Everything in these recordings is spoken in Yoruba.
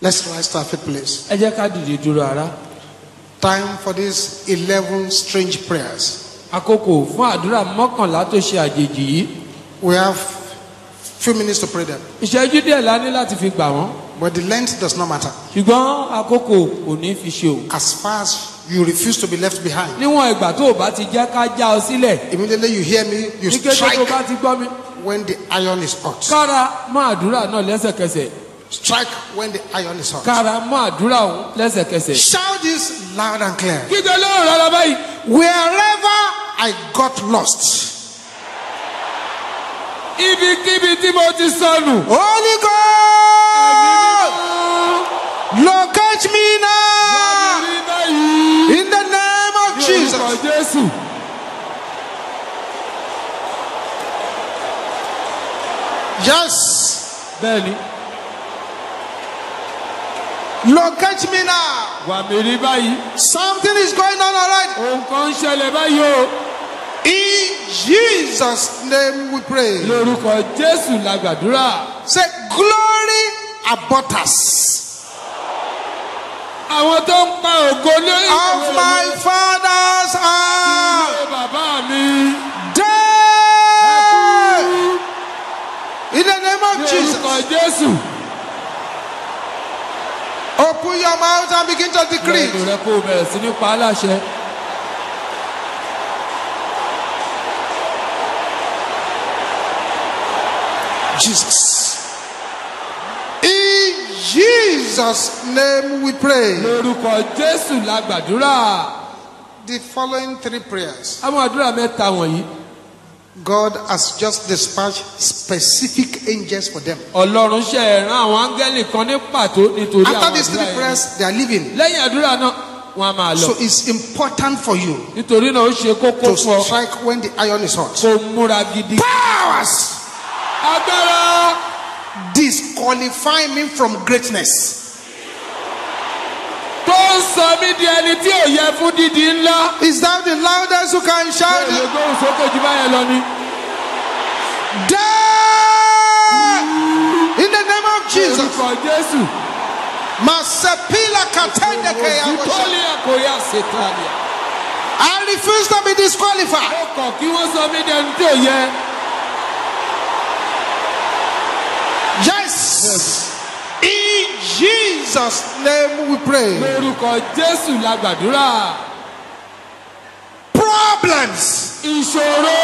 Let's rise to our feet, please. ẹ jẹ́ ká dìde dúró ara Time for these 11 strange prayers. àkókò fún àdúrà mọ́kànlá tó ṣe àjèjì yìí We have few minutes to pray them, ìṣẹ́jú díẹ̀ la ní láti fi gbà wọ́n but the length does not matter. ṣùgbọ́n àkókò kò ní fi ṣe o As far as you refuse to be left behind, níwọ̀n ìgbà tó o bá ti jẹ́ ká já ọ sílẹ̀ immediately you hear me, you ní kété tó strike bá ti gbọ́ mi when the iron is hot. kára mọ́ àdúrà náà lẹ́sẹ̀kẹsẹ̀ Strike when the iron is hot. mọ́ àdúrà òun lẹ́sẹ̀kẹsẹ̀. Shout this loud and clear. kíkẹ́ lóhùn rárá báyìí Wherever I got lost, ibikíbi tí mo ti sọnù. Holy God, locate me now in the name of Jesus. Yes, Bẹ́ẹ̀ni, locate me now. wà mí rí báyìí. Something is going on alright. Ohun kan ń ṣẹlẹ̀ báyìí o. In Jesus' name we pray. Lórúkọ Jésù la gbàdúrà. Say, glory about us Àwọn tó ń pa ògo lórí of my father's house. ìwé bàbá mi. Die in the name of Lórúkọ Jesus. Jésù. Open your mouth and begin to decree. Lẹ́nu rẹ kó o bẹ̀rẹ̀ sí ní pa á láṣẹ. Jesus. In Jesus' name we pray. Lórúkọ Jésù la gbàdúrà. The following three prayers. Àwọn àdúrà mẹ́ta wọ̀nyí. God has just dispatched specific angels for them. Ọlọ́run ṣe ẹ̀ràn àwọn áńgẹ́lì kan ní pàtó nítorí àwọn After these àdúrà three yẹn. prayers, they are leaving. Lẹ́yìn àdúrà náà, wọ́n á máa lọ. So it's important for you Nítorí náà ó ṣe kókó to fún ọ strike when the iron is hot. kó múra gidi. Powers Agbára disqualify me from greatness. Mí di ẹni tí ò yẹ fún dídi ńlá. Is that the loudest who can shout? Èlé it? gbóhùn sókè jù báyẹn lọ ni. Die in the name of Jesus. Orúkọ Jésù. Masepila katende keyabosha. Òtítọ́lì àkóyá ṣètàlíà. I refuse to be disqualified. Ó kọ̀ kí wọ́n sọ mí di ẹni tí ò yẹ. Yes. In Jesus' name we pray. Lórúkọ Jésù la gbàdúrà. Problems Ìṣòro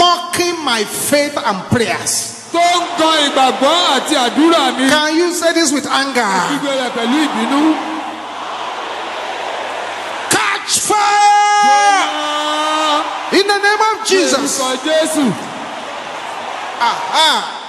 mocking my faith and prayers. tó ń gan ìgbàgbọ́ àti àdúrà mi. Can you say this with anger? Gbígbé rẹ̀ pẹ̀lú ìbínú. Catch fire in the name of Jesus. Lórúkọ Jésù. Aha.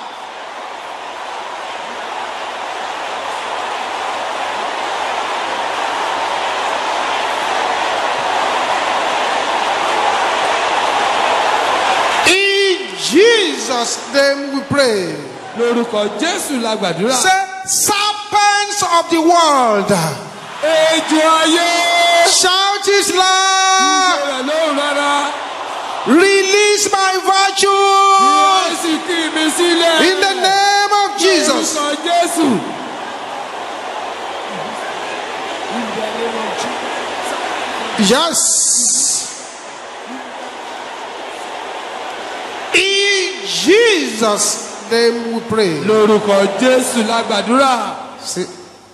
In Jesus' name we pray. Lórúkọ Jésù la gbàdúrà. Say, serpents of the world, Ejò ayé. shout it loud. Rẹ̀ lóhùn rárá. Release my virtue Ìwọ sì kí mi sílẹ̀. in the name of Jesus. Lórúkọ Jésù. Yes. In Jesus' name we pray. Lórúkọ Jésù la gbàdúrà.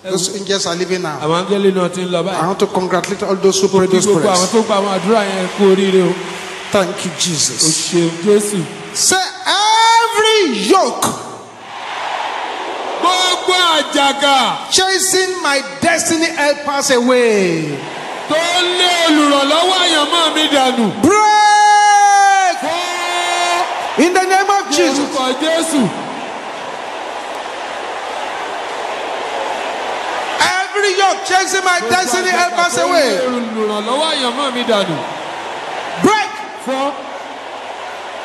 Those angels are leaving now. Àwọn angẹ́lì náà ti ń lọ I báyìí. want to congratulate all those who prayed Kí those gbogbo àwọn prayers. tó gba àwọn àdúrà yẹn kú oríire o. Thank you, O Jesus. ṣeun Jésù. Say, every yoke Gbogbo àjàgà chasing my destiny helpers away. tó lé olùrànlọ́wọ́ àyànmọ́ mi dànù. Fọ́ in the name of Jesus. Every yoke chasing my destiny away. Àyànmọ́ mi dànù. Break Fọ́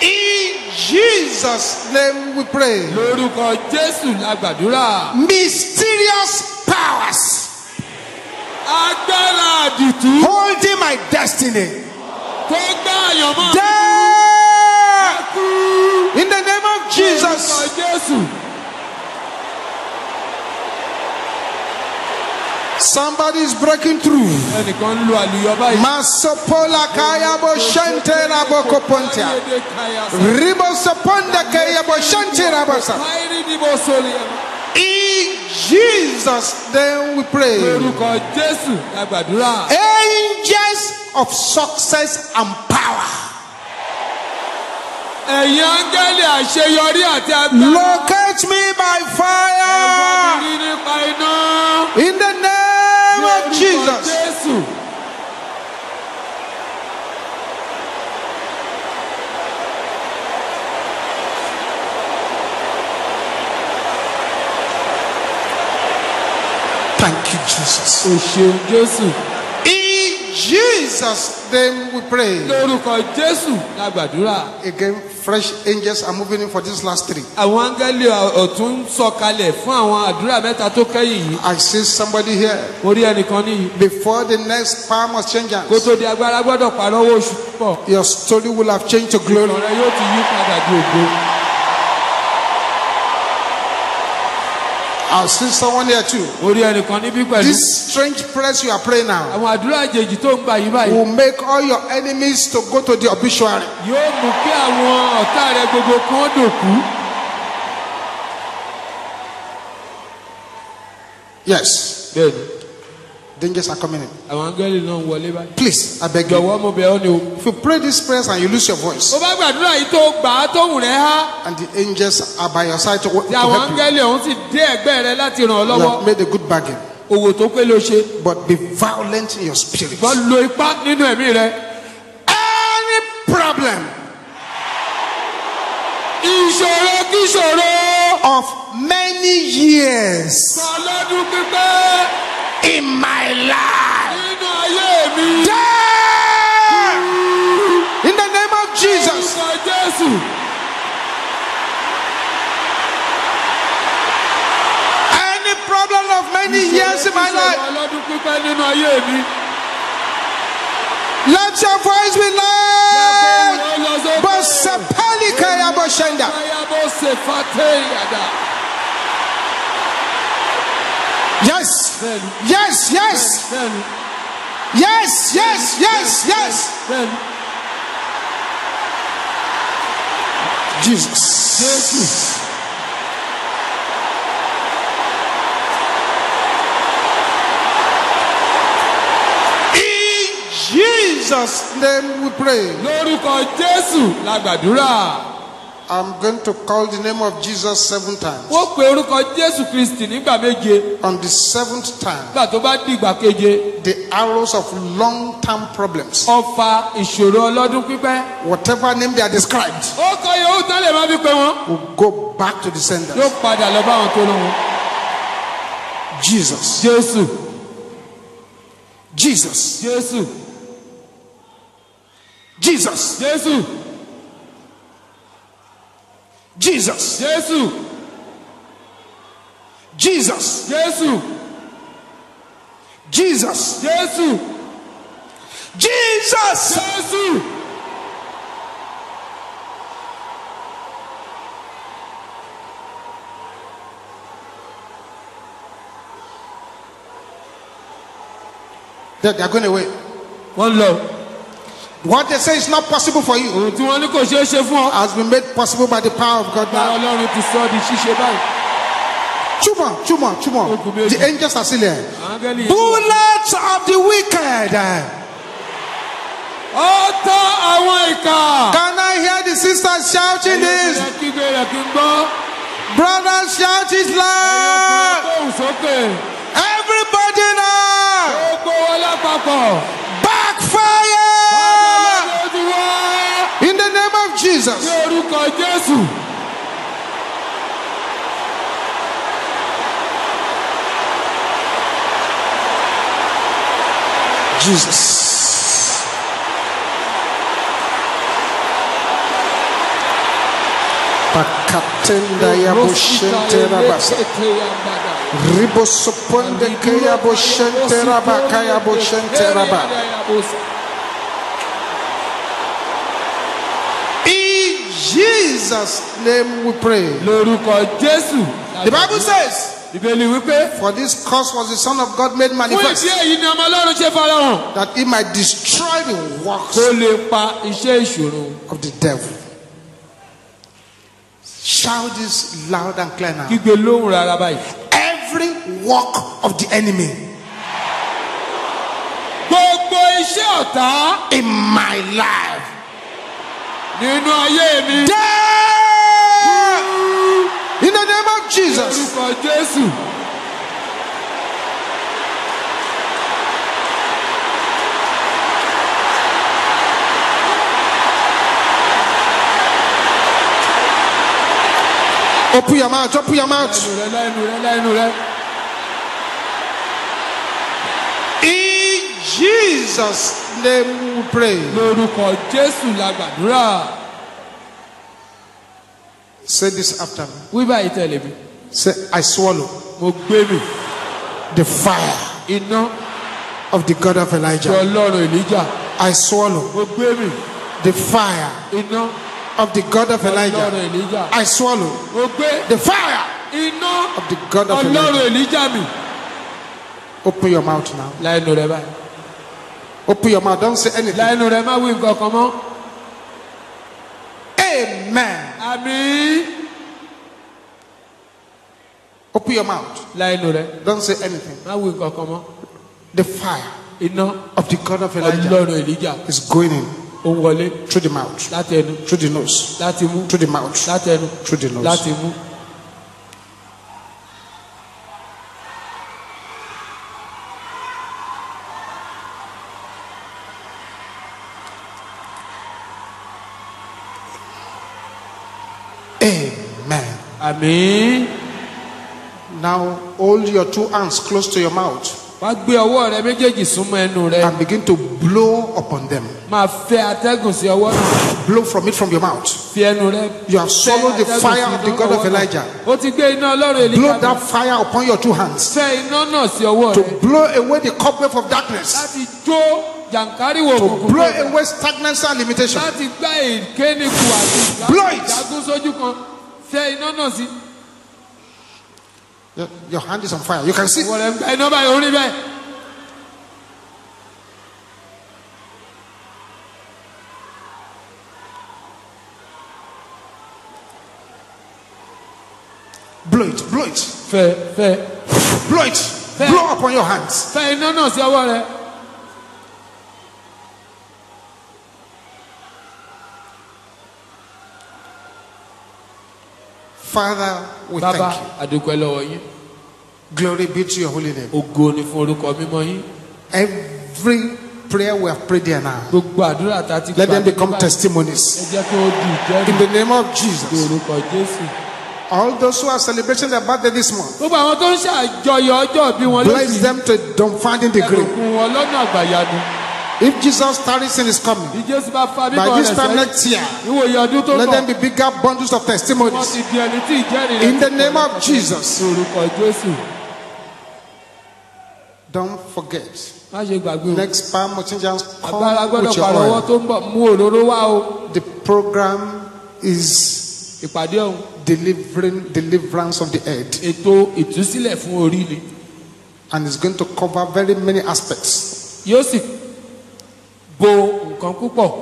in Jesus' name we pray. lórúkọ Jésù la gbàdúrà. Mysterious powers Agbára àdìtú holding my destiny. tó gbá àyànmọ́. In the name of Lórúkọ Jesus. Jésù. Somebody is breaking through. ẹnìkan ń lo àlùyọ báyìí. Masopola kayabo shente raboko pontia. Ayédè kaya sa. Ribo soponda kayabo shente rabosa. Káyírí ni mo sọ̀rọ̀ yẹn. In Jesus' name we pray. Orúkọ Jésù la gbàdúrà. Angels of success and power. Ẹ̀yin áńgẹ́lì àṣeyọrí àti agbára. Locate me by Ẹ̀wọ́n fire. mi rí nípa iná. In the name of Jesus. Jésù. Thank you, Jesus. O ṣeun Jésù. In Jesus' name we pray. Lórúkọ Jésù la gbàdúrà. Again, fresh angels are moving in for these last three. Àwọn áńgẹ́lì ọ̀tún sọ̀kalẹ̀ fún àwọn àdúrà mẹ́ta tó kẹ́yìn yìí. I see somebody here. Mo rí ẹnìkan níyì. Before the next power must change Kó hands, tó di agbára gbọ́dọ̀ pàrọ̀ owó oṣù púpọ̀. your story will have changed to glory. Ọ̀rẹ́ yóò ti yí padà di ògo. I see someone here too. Mo rí ẹnìkan níbí pẹ̀lú. This strange prayers you are praying now Àwọn àdúrà àjèjì tó ń gbà yí báyìí. will make all your enemies to go to the obituary. Yóò mú kí àwọn ọ̀tá rẹ gbogbo kan dòkú. Yes, Bẹ́ẹ̀ni, dangers are coming in. àwọn áńgẹ́lì náà ń wọlé báyìí. Please, I beg you. Jọ̀wọ́ mo bẹ̀ ọ́ ni o. If you pray these prayers and you lose your voice, Ó bá gbàdúrà yìí tó gbà á tóhùn rẹ̀ há. and the angels are by your side to, to àwọn help you, áńgẹ́lì ọ̀hún sì dé ẹ̀gbẹ́ rẹ láti ràn ọ́ you lọ́wọ́. have made a good bargain. Òwò tó pé ló ṣe. But be violent in your spirit. Wọ́n lo ipá nínú ẹ̀mí rẹ. Any problem Ìṣòro kí ìṣòro. of many years Ọlọ́dún pípẹ́ in my life, nínú ayé mi. die in the name of Jesus. Orúkọ Jésù. Any problem of many years in my life, Ọlọ́dún pípẹ́ nínú ayé mi. let your voice be loud. Bosapalika ya boshenda. Ayabo se fate yada. Yes, Bẹ́ẹ̀ni, yes, yes, yes, yes, yes, yes. bẹ́ẹ̀ni. Jesus. Jésù. In Jesus' name we pray. Lórúkọ Jésù la gbàdúrà. I'm going to call the name of Jesus seven times. Ó pe orúkọ Jésù Kristì nígbà méje. On the seventh time, Nígbà tó bá dìgbà keje. the arrows of long term problems, Ọfà ìṣòro ọlọ́dún pípẹ́. whatever name they are described, Ó kọ yòówù tán lè má fi pe wọn. will go back to the sender. Yóò padà lọ bá àwọn tó lọ́wọ́. Jesus. Jésù. Jesus. Jésù. Jesus. Jésù. Jesus. Jésù. Jesus. Jésù. Jesus. Jésù. Jesus. Jésù. They they are going away. Wọ́n lọ. What they say is not possible for you Ohun tí wọ́n ní kò ṣeé ṣe fún ọ. has been made possible by the power of God Báwo now. Ọlọ́run ti sọ di ṣíṣe báyìí. Chuma, chuma, chuma. The angels are still here. Áńgẹ́lì yẹn. Bullets of the wicked. Ó tọ́ àwọn ìkà. Can I hear the sisters shouting this? Ẹ̀yin kígbe rẹ̀ kí n gbọ́. Brothers, shout it loud. Sókè. Everybody now. Gbogbo wọn lápapọ̀. Backfire. Of Ní Jesus. orúkọ Jésù. Jesus. Pakatenda ya boshente rabasa. Ribosoponde ke ya boshente rabaka ya boshente raba. Jesus' name we pray. Lórúkọ Jésù. The Bible says, ìbéèrè wípé For this cause was the Son of God made fún manifest, ìdí èyí ni ọmọ ọlọ́run ṣe farahàn that he might destroy the works kó lè pa iṣẹ́ ìṣòro of the devil. Shout this loud and clear now. kígbe lóhùn rárá báyìí. Every work of the enemy gbogbo iṣẹ́ ọ̀tá in my life. nínú ayé mi. Die! Jésù. Open your mouth, open your mouth. In Jesus' name we pray. lórúkọ jésù la gbàdúrà. Say this after me. wí báyìí tẹ̀lé mi. Say, I swallow mo gbé mi. the fire iná of the God of Elijah. ọlọ́run èlíjà. I swallow mo gbé mi. the fire iná of the God of ọlọ́run Elijah. I swallow mo gbé the fire iná of the God of ọlọ́run Elijah. mi. Open your mouth now. lẹ́nu rẹ báyìí. Open your mouth. Don't say anything. lẹ́nu rẹ má wí nǹkan kan mọ́. Amen. àmì. Open your mouth. Don't say anything. má wí nǹkan kan mọ́. The fire of the God of Elijah ọlọ́run èlíjà. is going in ó ń wọlé through the mouth, láti ẹnu through the nose, láti mú through the mouth, láti ẹnu through the nose. láti mú. Amen. àmì. Now hold your two hands close to your mouth wá gbé ọwọ́ rẹ méjèèjì súnmọ́ ẹnu rẹ and begin to blow upon them. máa fẹ́ atẹ́gùn sí ọwọ́ náà Blow from it from your mouth. fi ẹnu rẹ. You have swallowed the fire of the God of. Elijah. ó ti gbé iná ọlọ́run Blow that fire upon your two hands fẹ́ iná náà sí ọwọ́ to blow away the cobweb of darkness, láti jó jàǹkáríwò to blow away stagnancy and limitation. láti gbá ìkéníkù àti Blow it. ìdágún sójú kan fẹ́ iná náà sí. Your, your hand is on fire. You can see. ọwọ́ rẹ ń gba iná báyìí orí bẹ́ẹ̀. Blow it, blow it, fẹ́ fẹ́ blow it. Blow upon your hands. fẹ́ iná náà sí ọwọ́ rẹ. Father, we bàbá thank you. àdúpẹ́ lọ́wọ́ yín Glory be to your holy name. ògo ni fún orúkọ mímọ́ yín Every prayer we have prayed here now, gbogbo àdúrà tá a ti let them become testimonies. ẹ jẹ́ kí ó di ìjẹ́rìí In the name of ní Jesus. orúkọ jésù. All those who are celebrating their birthday this month, gbogbo àwọn tó ń ṣàjọyọ̀ ọjọ́ bí wọn bless them to a dumbfounding degree. ẹ̀rùkún wọn lọ́nà àgbàyanu If Jesus tarries in his coming, by this time next year, let them be bigger bundles of testimonies. In the name of Jesus. Don't forget. Next Palm Mochinjans, come with your oil. The program is delivering deliverance of the ni and it's going to cover very many aspects. Yóò sì bo nǹkan púpọ̀.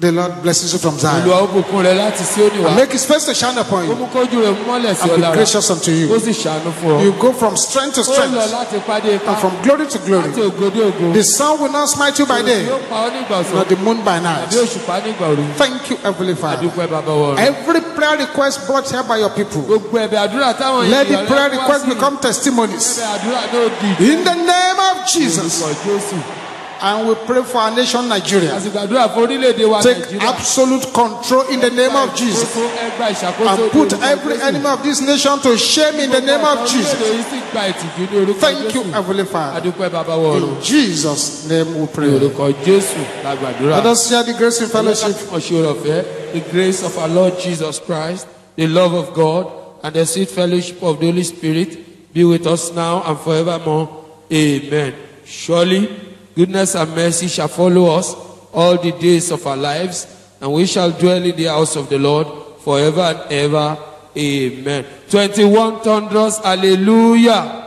The Lord blesses you from Zion. olùwà ó bùkún rẹ láti sí wá. And make his face to shine upon ó you mú kójú rẹ mọ́lẹ̀ sí and be gracious unto ó you. sì ṣàánú fún ọ. You go from strength to ó lọ strength. láti pàdé ipa and from glory to láti glory. ògo. The sun will not smite you by day, yóò pa ọ nígbà ọ̀sán. nor the moon by àbí night. òṣùpá nígbà òru. Thank you, Heavenly Father. àdúpẹ́ bàbá wọ̀ Every prayer request brought here by your people, gbogbo ẹ̀bẹ̀ àdúrà táwọn let the prayer request become testimonies. ẹ̀bẹ̀ àdúrà náà di. In the name of Jesus. jésù And we pray for our nation, Nigeria. àsìkò àdúrà fún orílẹ̀-èdè wa Take absolute control in the name of Jesus. Ìṣàkóso, ẹgbà ìṣàkóso And put every enemy of this nation to shame in the name of Jesus. Orílẹ̀-èdè yìí sì gba ìtìjú ní orúkọ Thank you, Heavenly Father. adúpẹ́ bàbá wọ̀ ọ̀run In Jesus' name we pray. orúkọ jésù la. Let us share the grace in fellowship. The grace of our Lord Jesus Christ, the love of God, and the sweet fellowship of the Holy Spirit be with us now and forevermore. Amen. Surely, goodness and mercy shall follow us all the days of our lives, and we shall dwell in the house of the Lord forever and ever. Amen. 21 thunders, hallelujah.